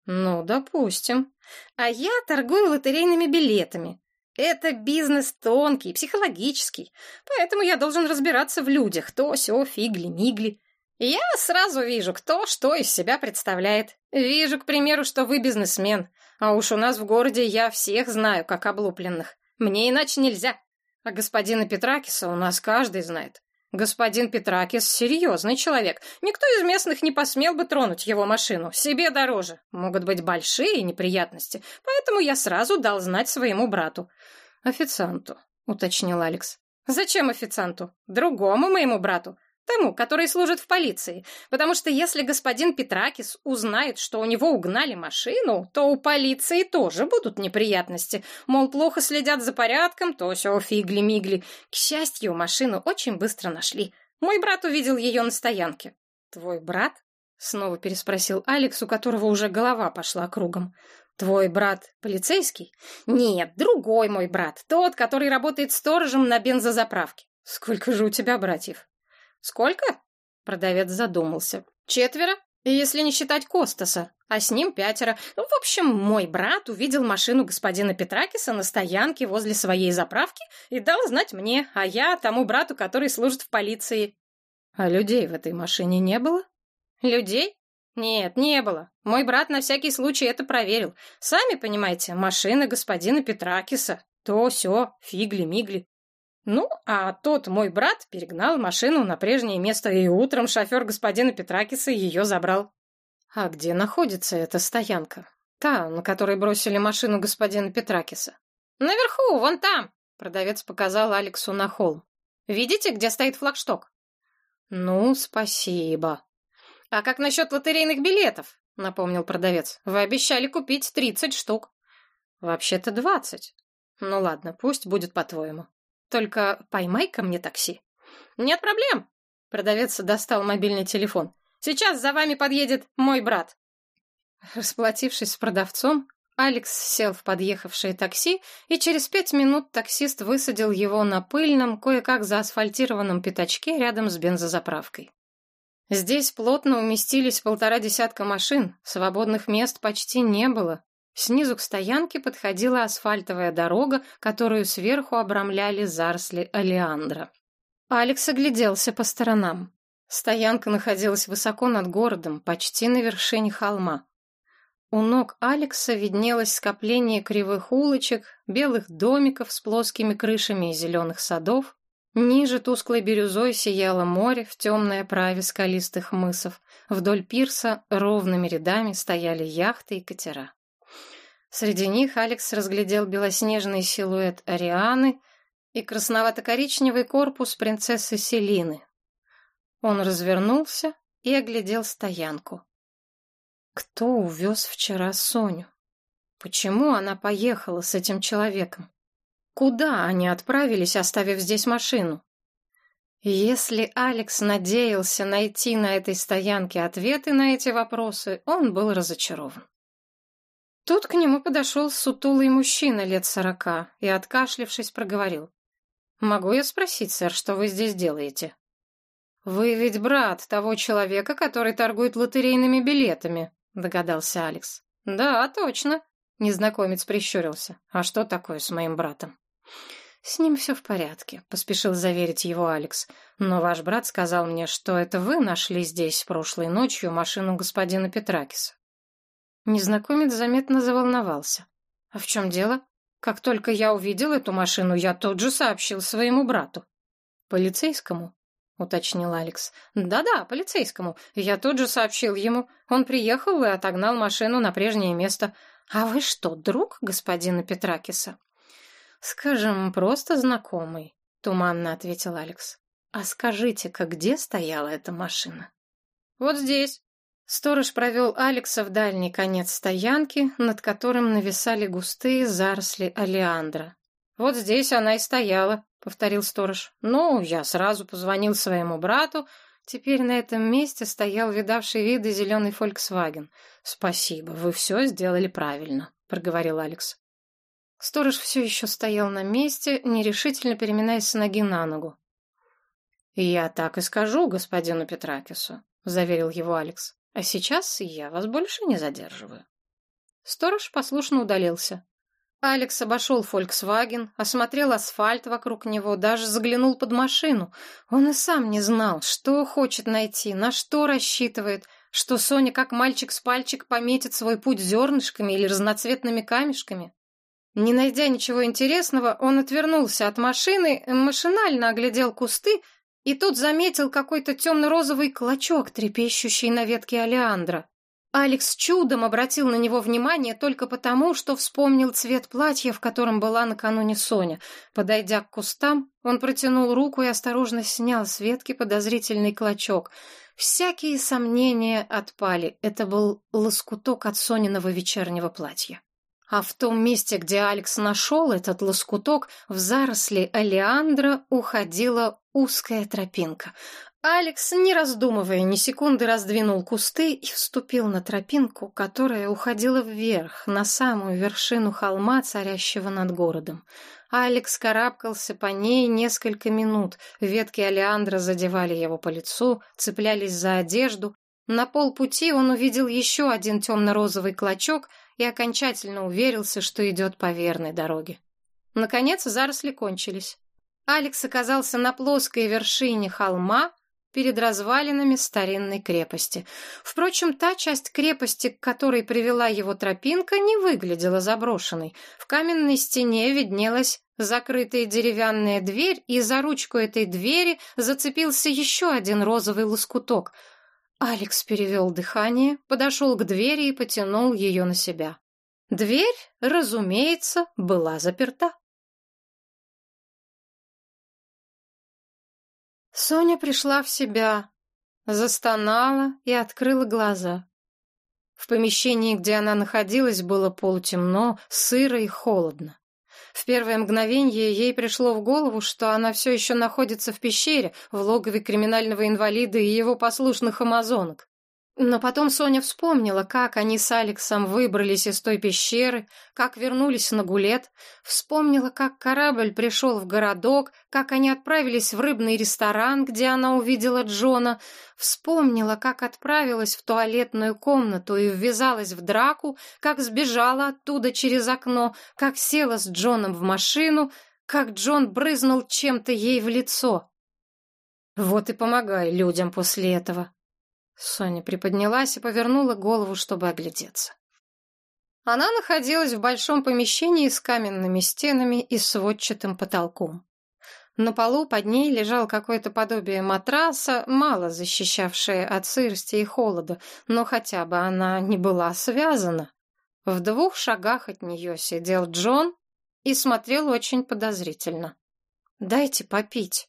«Ну, допустим. А я торгую лотерейными билетами. Это бизнес тонкий, психологический, поэтому я должен разбираться в людях, то, все, фигли-мигли. Я сразу вижу, кто что из себя представляет. Вижу, к примеру, что вы бизнесмен, а уж у нас в городе я всех знаю, как облупленных. Мне иначе нельзя. А господина Петракиса у нас каждый знает. Господин Петракис — серьезный человек. Никто из местных не посмел бы тронуть его машину. Себе дороже. Могут быть большие неприятности. Поэтому я сразу дал знать своему брату. «Официанту», — уточнил Алекс. «Зачем официанту? Другому моему брату. Тому, который служит в полиции. Потому что если господин Петракис узнает, что у него угнали машину, то у полиции тоже будут неприятности. Мол, плохо следят за порядком, то все фигли-мигли. К счастью, машину очень быстро нашли. Мой брат увидел ее на стоянке. «Твой брат?» — снова переспросил Алекс, у которого уже голова пошла кругом. «Твой брат полицейский?» «Нет, другой мой брат, тот, который работает сторожем на бензозаправке». «Сколько же у тебя братьев?» «Сколько?» Продавец задумался. «Четверо, если не считать Костаса, а с ним пятеро. Ну, в общем, мой брат увидел машину господина Петракиса на стоянке возле своей заправки и дал знать мне, а я тому брату, который служит в полиции». «А людей в этой машине не было?» «Людей? Нет, не было. Мой брат на всякий случай это проверил. Сами понимаете, машина господина Петракиса. То, все, фигли-мигли. Ну, а тот мой брат перегнал машину на прежнее место, и утром шофер господина Петракиса ее забрал. А где находится эта стоянка? Та, на которой бросили машину господина Петракиса. Наверху, вон там, продавец показал Алексу на холм. Видите, где стоит флагшток? Ну, спасибо. А как насчет лотерейных билетов? Напомнил продавец. Вы обещали купить тридцать штук. Вообще-то двадцать. Ну ладно, пусть будет по-твоему. Только поймай-ка мне такси. Нет проблем. Продавец достал мобильный телефон. Сейчас за вами подъедет мой брат. Расплатившись с продавцом, Алекс сел в подъехавшее такси, и через пять минут таксист высадил его на пыльном, кое-как заасфальтированном пятачке рядом с бензозаправкой. Здесь плотно уместились полтора десятка машин, свободных мест почти не было, Снизу к стоянке подходила асфальтовая дорога, которую сверху обрамляли заросли олеандра. Алекс огляделся по сторонам. Стоянка находилась высоко над городом, почти на вершине холма. У ног Алекса виднелось скопление кривых улочек, белых домиков с плоскими крышами и зеленых садов. Ниже тусклой бирюзой сияло море в темной оправе скалистых мысов. Вдоль пирса ровными рядами стояли яхты и катера. Среди них Алекс разглядел белоснежный силуэт Арианы и красновато-коричневый корпус принцессы Селины. Он развернулся и оглядел стоянку. Кто увез вчера Соню? Почему она поехала с этим человеком? Куда они отправились, оставив здесь машину? Если Алекс надеялся найти на этой стоянке ответы на эти вопросы, он был разочарован. Тут к нему подошел сутулый мужчина лет сорока и, откашлившись, проговорил. «Могу я спросить, сэр, что вы здесь делаете?» «Вы ведь брат того человека, который торгует лотерейными билетами», — догадался Алекс. «Да, точно», — незнакомец прищурился. «А что такое с моим братом?» «С ним все в порядке», — поспешил заверить его Алекс. «Но ваш брат сказал мне, что это вы нашли здесь прошлой ночью машину господина Петракиса». Незнакомец заметно заволновался. «А в чем дело? Как только я увидел эту машину, я тут же сообщил своему брату». «Полицейскому?» — уточнил Алекс. «Да-да, полицейскому. Я тут же сообщил ему. Он приехал и отогнал машину на прежнее место. А вы что, друг господина Петракиса?» «Скажем, просто знакомый», — туманно ответил Алекс. «А скажите-ка, где стояла эта машина?» «Вот здесь», Сторож провел Алекса в дальний конец стоянки, над которым нависали густые заросли алиандра. «Вот здесь она и стояла», — повторил сторож. «Ну, я сразу позвонил своему брату. Теперь на этом месте стоял видавший виды зеленый «Фольксваген». «Спасибо, вы все сделали правильно», — проговорил Алекс. Сторож все еще стоял на месте, нерешительно переминаясь с ноги на ногу. «Я так и скажу господину Петракису», — заверил его Алекс. А сейчас я вас больше не задерживаю. Сторож послушно удалился. Алекс обошел «Фольксваген», осмотрел асфальт вокруг него, даже заглянул под машину. Он и сам не знал, что хочет найти, на что рассчитывает, что Соня, как мальчик с пальчик, пометит свой путь зернышками или разноцветными камешками. Не найдя ничего интересного, он отвернулся от машины, машинально оглядел кусты и тут заметил какой-то темно-розовый клочок, трепещущий на ветке алиандра. Алекс чудом обратил на него внимание только потому, что вспомнил цвет платья, в котором была накануне Соня. Подойдя к кустам, он протянул руку и осторожно снял с ветки подозрительный клочок. Всякие сомнения отпали. Это был лоскуток от Сониного вечернего платья. А в том месте, где Алекс нашел этот лоскуток, в заросли алиандра уходила узкая тропинка. Алекс, не раздумывая ни секунды, раздвинул кусты и вступил на тропинку, которая уходила вверх, на самую вершину холма, царящего над городом. Алекс карабкался по ней несколько минут. Ветки алиандра задевали его по лицу, цеплялись за одежду. На полпути он увидел еще один темно-розовый клочок — и окончательно уверился, что идет по верной дороге. Наконец заросли кончились. Алекс оказался на плоской вершине холма перед развалинами старинной крепости. Впрочем, та часть крепости, к которой привела его тропинка, не выглядела заброшенной. В каменной стене виднелась закрытая деревянная дверь, и за ручку этой двери зацепился еще один розовый лоскуток — Алекс перевел дыхание, подошел к двери и потянул ее на себя. Дверь, разумеется, была заперта. Соня пришла в себя, застонала и открыла глаза. В помещении, где она находилась, было полутемно, сыро и холодно. В первое мгновение ей пришло в голову, что она все еще находится в пещере, в логове криминального инвалида и его послушных амазонок. Но потом Соня вспомнила, как они с Алексом выбрались из той пещеры, как вернулись на Гулет, вспомнила, как корабль пришел в городок, как они отправились в рыбный ресторан, где она увидела Джона, вспомнила, как отправилась в туалетную комнату и ввязалась в драку, как сбежала оттуда через окно, как села с Джоном в машину, как Джон брызнул чем-то ей в лицо. Вот и помогай людям после этого. Соня приподнялась и повернула голову, чтобы оглядеться. Она находилась в большом помещении с каменными стенами и сводчатым потолком. На полу под ней лежал какое-то подобие матраса, мало защищавшее от сырости и холода, но хотя бы она не была связана. В двух шагах от нее сидел Джон и смотрел очень подозрительно. «Дайте попить», —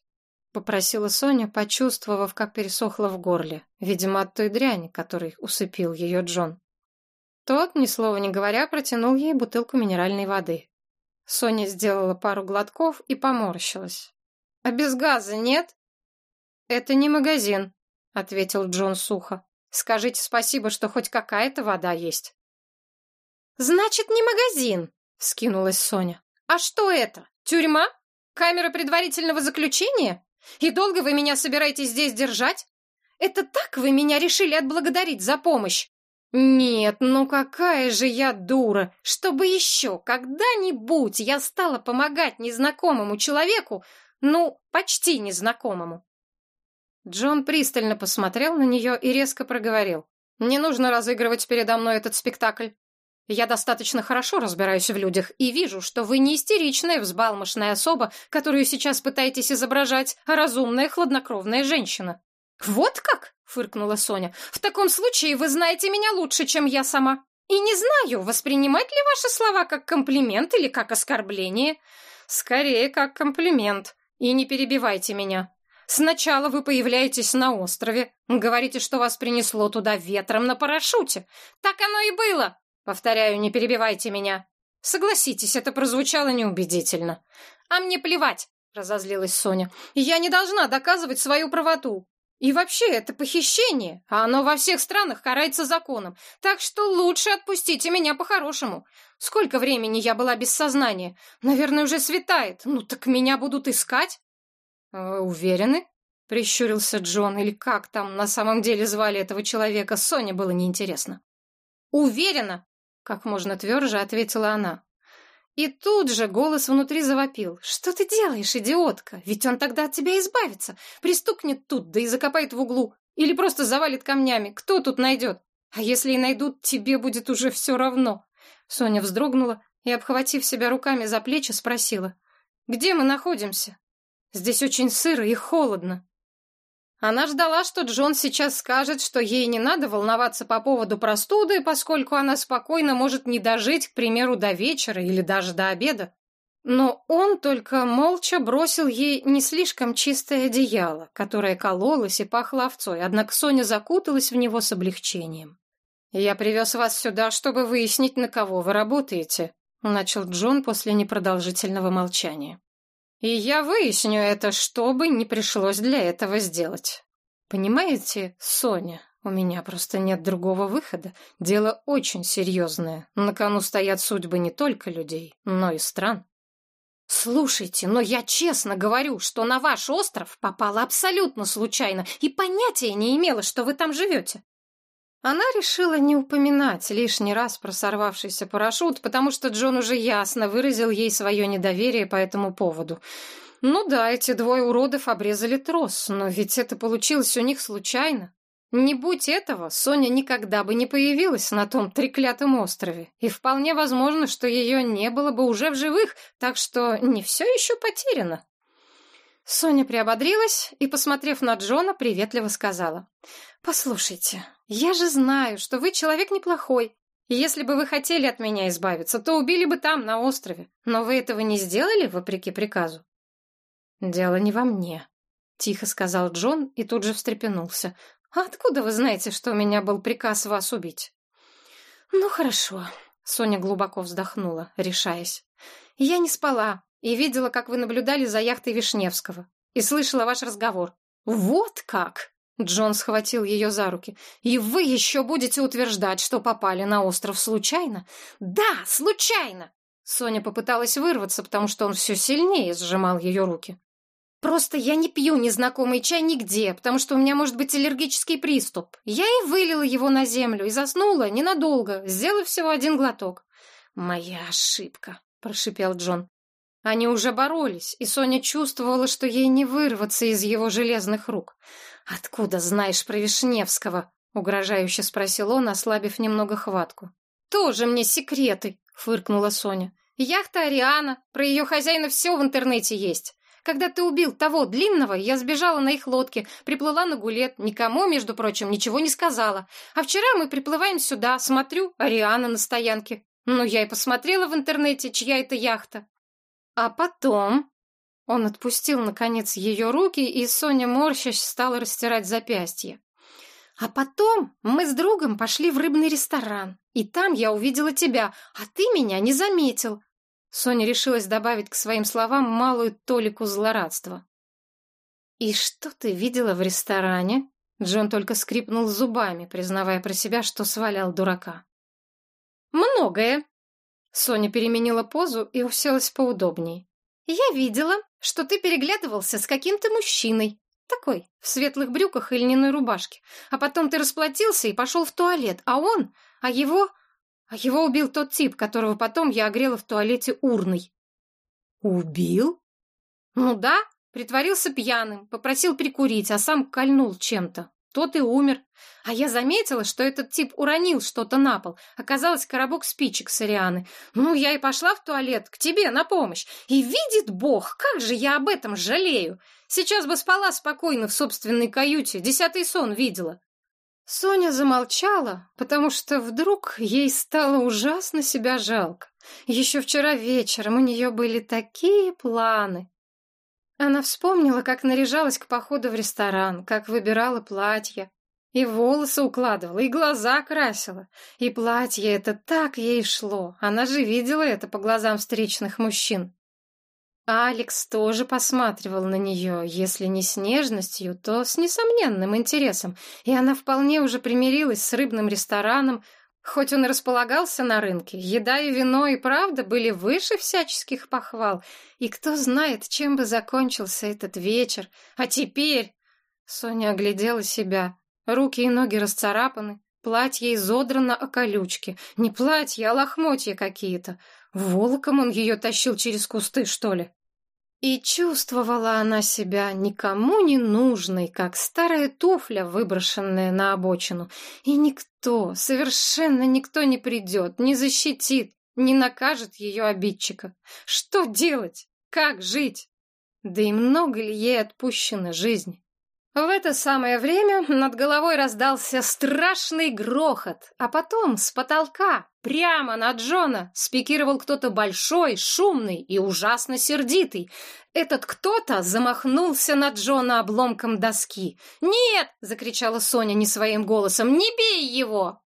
попросила Соня, почувствовав, как пересохло в горле, видимо, от той дряни, которой усыпил ее Джон. Тот, ни слова не говоря, протянул ей бутылку минеральной воды. Соня сделала пару глотков и поморщилась. «А без газа нет?» «Это не магазин», — ответил Джон сухо. «Скажите спасибо, что хоть какая-то вода есть». «Значит, не магазин», — скинулась Соня. «А что это? Тюрьма? Камера предварительного заключения? И долго вы меня собираетесь здесь держать? Это так вы меня решили отблагодарить за помощь? Нет, ну какая же я дура! Чтобы еще когда-нибудь я стала помогать незнакомому человеку, ну, почти незнакомому. Джон пристально посмотрел на нее и резко проговорил. «Не нужно разыгрывать передо мной этот спектакль. Я достаточно хорошо разбираюсь в людях и вижу, что вы не истеричная, взбалмошная особа, которую сейчас пытаетесь изображать, а разумная, хладнокровная женщина». «Вот как?» — фыркнула Соня. «В таком случае вы знаете меня лучше, чем я сама. И не знаю, воспринимать ли ваши слова как комплимент или как оскорбление. Скорее, как комплимент», и не перебивайте меня. Сначала вы появляетесь на острове, говорите, что вас принесло туда ветром на парашюте. Так оно и было. Повторяю, не перебивайте меня. Согласитесь, это прозвучало неубедительно. А мне плевать, разозлилась Соня. Я не должна доказывать свою правоту. И вообще, это похищение, а оно во всех странах карается законом. Так что лучше отпустите меня по-хорошему. Сколько времени я была без сознания? Наверное, уже светает. Ну так меня будут искать. Вы уверены? Прищурился Джон, или как там на самом деле звали этого человека, Соне было неинтересно. Уверена, как можно тверже ответила она. И тут же голос внутри завопил. «Что ты делаешь, идиотка? Ведь он тогда от тебя избавится. Пристукнет тут, да и закопает в углу. Или просто завалит камнями. Кто тут найдет? А если и найдут, тебе будет уже все равно». Соня вздрогнула и, обхватив себя руками за плечи, спросила. «Где мы находимся? Здесь очень сыро и холодно». Она ждала, что Джон сейчас скажет, что ей не надо волноваться по поводу простуды, поскольку она спокойно может не дожить, к примеру, до вечера или даже до обеда. Но он только молча бросил ей не слишком чистое одеяло, которое кололось и пахло овцой, однако Соня закуталась в него с облегчением. «Я привез вас сюда, чтобы выяснить, на кого вы работаете», — начал Джон после непродолжительного молчания. И я выясню это, чтобы не пришлось для этого сделать. Понимаете, Соня, у меня просто нет другого выхода. Дело очень серьезное. На кону стоят судьбы не только людей, но и стран. Слушайте, но я честно говорю, что на ваш остров попала абсолютно случайно и понятия не имела, что вы там живете. Она решила не упоминать лишний раз про сорвавшийся парашют, потому что Джон уже ясно выразил ей свое недоверие по этому поводу. Ну да, эти двое уродов обрезали трос, но ведь это получилось у них случайно. Не будь этого, Соня никогда бы не появилась на том треклятом острове, и вполне возможно, что ее не было бы уже в живых, так что не все еще потеряно. Соня приободрилась и, посмотрев на Джона, приветливо сказала. «Послушайте, я же знаю, что вы человек неплохой. Если бы вы хотели от меня избавиться, то убили бы там, на острове. Но вы этого не сделали, вопреки приказу?» «Дело не во мне», — тихо сказал Джон и тут же встрепенулся. «А откуда вы знаете, что у меня был приказ вас убить?» «Ну, хорошо», — Соня глубоко вздохнула, решаясь. «Я не спала, и видела, как вы наблюдали за яхтой Вишневского. И слышала ваш разговор. Вот как! Джон схватил ее за руки. «И вы еще будете утверждать, что попали на остров случайно?» «Да, случайно!» Соня попыталась вырваться, потому что он все сильнее сжимал ее руки. «Просто я не пью незнакомый чай нигде, потому что у меня может быть аллергический приступ. Я и вылила его на землю и заснула ненадолго, сделав всего один глоток». «Моя ошибка», — прошипел Джон. Они уже боролись, и Соня чувствовала, что ей не вырваться из его железных рук. «Откуда знаешь про Вишневского?» — угрожающе спросил он, ослабив немного хватку. «Тоже мне секреты!» — фыркнула Соня. «Яхта Ариана, про ее хозяина все в интернете есть. Когда ты убил того длинного, я сбежала на их лодке, приплыла на гулет, никому, между прочим, ничего не сказала. А вчера мы приплываем сюда, смотрю, Ариана на стоянке. Ну, я и посмотрела в интернете, чья это яхта. А потом... Он отпустил, наконец, ее руки, и Соня, морщась, стала растирать запястье. А потом мы с другом пошли в рыбный ресторан, и там я увидела тебя, а ты меня не заметил. Соня решилась добавить к своим словам малую толику злорадства. «И что ты видела в ресторане?» Джон только скрипнул зубами, признавая про себя, что свалял дурака. «Многое». Соня переменила позу и уселась поудобней. «Я видела, что ты переглядывался с каким-то мужчиной. Такой, в светлых брюках и льняной рубашке. А потом ты расплатился и пошел в туалет, а он, а его... А его убил тот тип, которого потом я огрела в туалете урной». «Убил?» «Ну да, притворился пьяным, попросил прикурить, а сам кольнул чем-то. Тот и умер. А я заметила, что этот тип уронил что-то на пол. Оказалось, коробок спичек с Арианы. Ну, я и пошла в туалет к тебе на помощь. И видит Бог, как же я об этом жалею. Сейчас бы спала спокойно в собственной каюте, десятый сон видела. Соня замолчала, потому что вдруг ей стало ужасно себя жалко. Еще вчера вечером у нее были такие планы. Она вспомнила, как наряжалась к походу в ресторан, как выбирала платье. И волосы укладывала, и глаза красила. И платье это так ей шло. Она же видела это по глазам встречных мужчин. Алекс тоже посматривал на нее, если не с нежностью, то с несомненным интересом, и она вполне уже примирилась с рыбным рестораном, Хоть он и располагался на рынке, еда и вино и правда были выше всяческих похвал, и кто знает, чем бы закончился этот вечер. А теперь... Соня оглядела себя. Руки и ноги расцарапаны, платье изодрано о колючки. Не платье, а лохмотья какие-то. Волоком он ее тащил через кусты, что ли? И чувствовала она себя никому не нужной, как старая туфля, выброшенная на обочину. И никто, совершенно никто не придет, не защитит, не накажет ее обидчика. Что делать? Как жить? Да и много ли ей отпущено жизни? В это самое время над головой раздался страшный грохот, а потом с потолка, прямо на Джона, спикировал кто-то большой, шумный и ужасно сердитый. Этот кто-то замахнулся на Джона обломком доски. «Нет!» — закричала Соня не своим голосом. «Не бей его!»